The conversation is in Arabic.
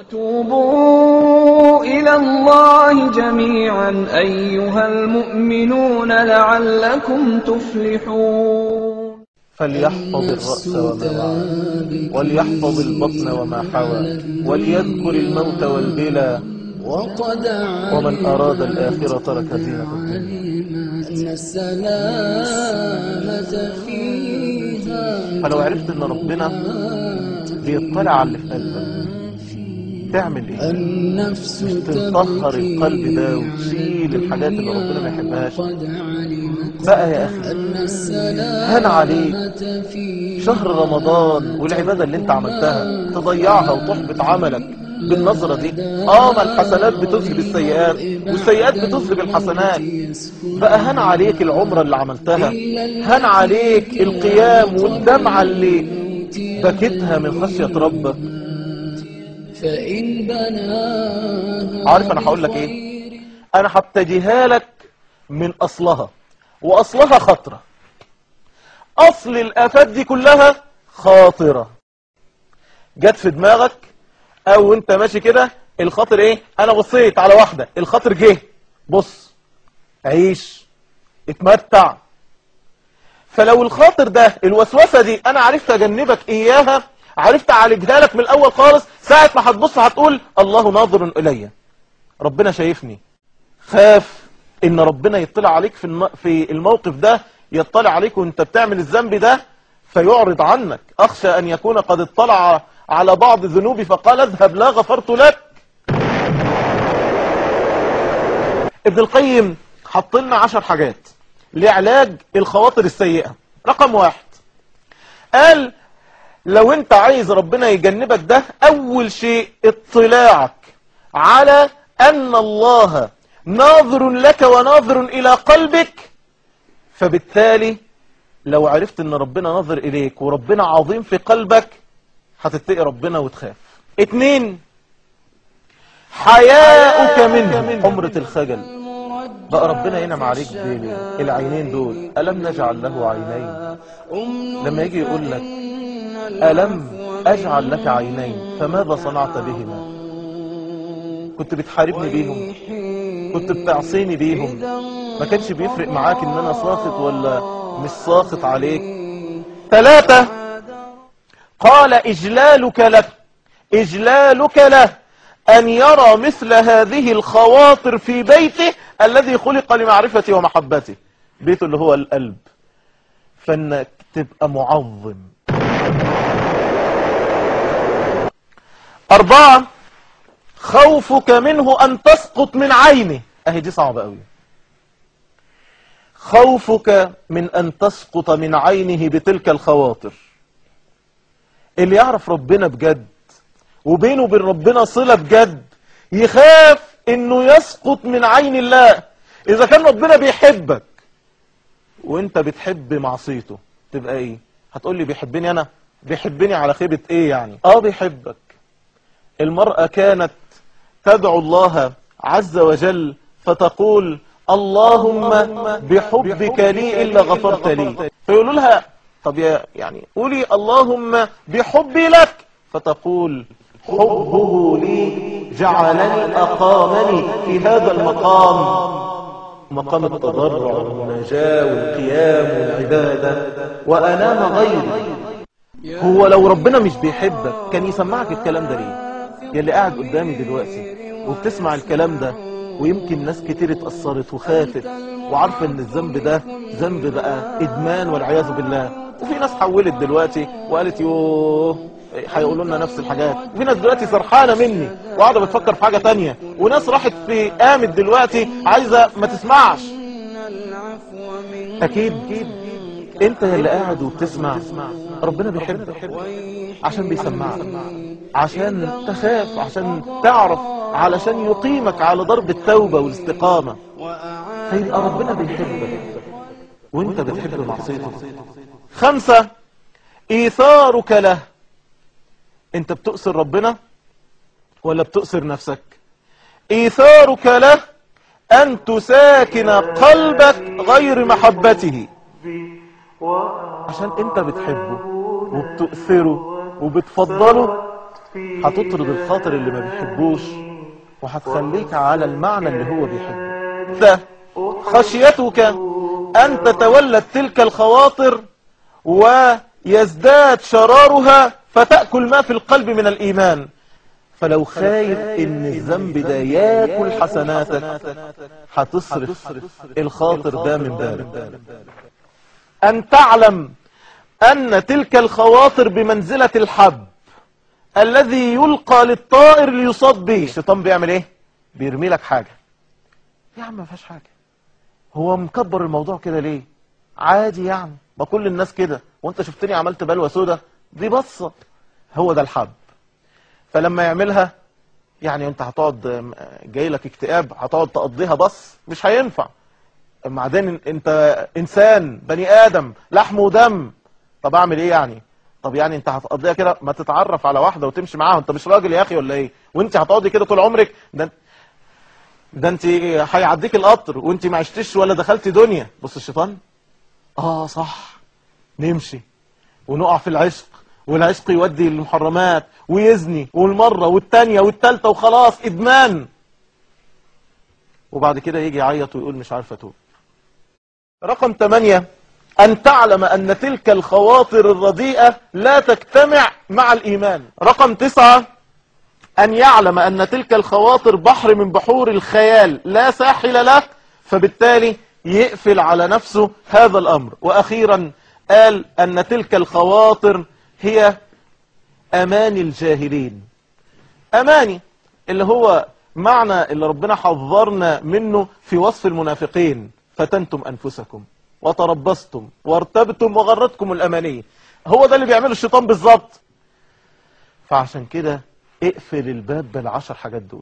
وتوبوا إلى الله جميعا أيها المؤمنون لعلكم تفلحون. فليحفظ الرأس وما وعى وليحفظ البطن وما حوى وليذكر الموت والبلى وقد ومن أراد الآخرة ترك الدنيا أن السلامة فيها فلو عرفت إن ربنا بيطلع على اللي في قلبك تعمل إيه؟ النفس تطهر القلب ده وتشيل الحاجات اللي ربنا ما يحبهاش. بقى يا أخي هان عليك. شهر رمضان والعبادة اللي أنت عملتها تضيعها وتحبط عملك بالنظرة دي. آه ما الحسنات بتذهب السيئات والسيئات بتذهب الحسنات. بقى هان عليك العمرة اللي عملتها. هان عليك القيام والدمعة اللي بكتها من خشية ربك. فإن بناها عارف أنا هقول لك إيه؟ أنا هبتديها لك من أصلها وأصلها خطرة. أصل الآفات دي كلها خاطرة. جت في دماغك أو أنت ماشي كده الخاطر إيه؟ أنا بصيت على واحدة الخاطر جه. بص عيش اتمتع. فلو الخاطر ده الوسوسة دي أنا عرفت أجنبك إياها عرفت اعالجها لك من الأول خالص ساعة ما هتبص هتقول الله ناظر إلي. ربنا شايفني. خاف إن ربنا يطلع عليك في. في الموقف ده يطلع عليك وأنت بتعمل الذنب ده فيعرض عنك. أخشى أن يكون قد اطلع على بعض ذنوبي فقال اذهب لا غفرت لك. ابن القيم حط لنا عشر حاجات لعلاج الخواطر السيئة. رقم واحد قال لو انت عايز ربنا يجنبك ده أول شيء اطلاعك على أن الله ناظر لك وناظر إلى قلبك. فبالتالي لو عرفت أن ربنا ناظر إليك وربنا عظيم في قلبك هتتقي ربنا وتخاف. اتنين حياؤك منه عمرة الخجل. بقى ربنا ينعم عليك بالعينين دول ألم نجعل له عينين؟ لما يجي يقول لك ألم أجعل لك عينين؟ فماذا صنعت بهما؟ كنت بتحاربني بيهم. كنت بتعصيني بيهم. ما كانش بيفرق معاك إن أنا ساخط ولا مش ساخط عليك. ثلاثة. قال إجلالك له إجلالك له. أن يرى مثل هذه الخواطر في بيته الذي خلق لمعرفته ومحبته. بيته اللي هو القلب. فإنك تبقى معظم. أربعة خوفك منه أن تسقط من عينه. أهي دي صعبة أوي. خوفك من أن تسقط من عينه بتلك الخواطر. اللي يعرف ربنا بجد وبينه وبين ربنا صلة بجد يخاف إنه يسقط من عين الله. إذا كان ربنا بيحبك وإنت بتحب معصيته تبقى إيه؟ هتقول لي بيحبني أنا؟ بيحبني على خيبة إيه يعني؟ آه بيحبك. المرأة كانت تدعو الله عز وجل فتقول اللهم بحبك لي إلا غفرت لي فيقولوا لها طب يا يعني قولي اللهم بحبي لك. فتقول حبه لي جعلني أقامني في هذا المقام. مقام التضرع والنجاة والقيام والعبادة وأنام غيري. هو لو ربنا مش بيحبك كان يسمعك الكلام ده ليه؟ يا اللي قاعد قدامي دلوقتي وبتسمع الكلام ده ويمكن ناس كتير اتأثرت وخافت وعارفة إن الذنب ده ذنب بقى إدمان والعياذ بالله. وفي ناس حولت دلوقتي وقالت يوه هيقولوا لنا نفس الحاجات. وفي ناس دلوقتي سرحانة مني وقاعدة بتفكر في حاجة تانية. وناس راحت في قامت دلوقتي عايزة ما تسمعش. أكيد. انت اللي قاعد وبتسمع؟ ربنا بيحبك. عشان بيسمعك. عشان تخاف عشان تعرف علشان يقيمك على ضرب التوبة والاستقامة. فيبقى ربنا بيحبك. وإنت بتحب معصيته. خمسة إيثارك له. إنت بتؤثر ربنا ولا بتؤثر نفسك؟ إيثارك له أن تساكن قلبك غير محبته. عشان انت بتحبه وبتؤثره وبتفضله هتطرد الخاطر اللي ما بيحبوش وهتخليك على المعنى اللي هو بيحبه. ده خشيتك أن تتولد تلك الخواطر ويزداد شرارها فتأكل ما في القلب من الإيمان. فلو خايف إن الذنب ده ياكل حسناتك هتصرف الخاطر ده من بالك أن تعلم أن تلك الخواطر بمنزلة الحب الذي يلقى للطائر ليصاد به. الشيطان بيعمل إيه؟ بيرمي لك حاجة. يا عم ما فيهاش حاجة. هو مكبر الموضوع كده ليه؟ عادي يعني. ما كل الناس كده. وانت شفتني عملت بلوى سودة؟ دي بصة. هو ده الحب. فلما يعملها يعني انت هتقعد جاي لك اكتئاب هتقعد تقضيها بس مش هينفع. بعدين انت انسان بني آدم لحم ودم. طب اعمل إيه يعني؟ طب يعني انت هتقضيها كده ما تتعرف على واحدة وتمشي معاها انت مش راجل يا أخي ولا إيه؟ وانت هتقعدي كده طول عمرك؟ ده ده انت هيعديك القطر وانت ما عشتش ولا دخلتي دنيا. بص الشيطان آه صح. نمشي. ونقع في العشق. والعشق يودي للمحرمات ويزني والمرة والتانية والتالتة وخلاص إدمان. وبعد كده يجي يعيط ويقول مش عارف أتوب رقم 8 أن تعلم أن تلك الخواطر الرديئة لا تجتمع مع الإيمان. رقم 9 أن يعلم أن تلك الخواطر بحر من بحور الخيال لا ساحل له فبالتالي يقفل على نفسه هذا الأمر. وأخيرا قال أن تلك الخواطر هي أماني الجاهلين. أماني اللي هو معنى اللي ربنا حذرنا منه في وصف المنافقين. فتنتم أنفسكم وتربصتم وارتبتم وغرتكم الأماني. هو ده اللي بيعمله الشيطان بالظبط. فعشان كده اقفل الباب بالعشر حاجات دول.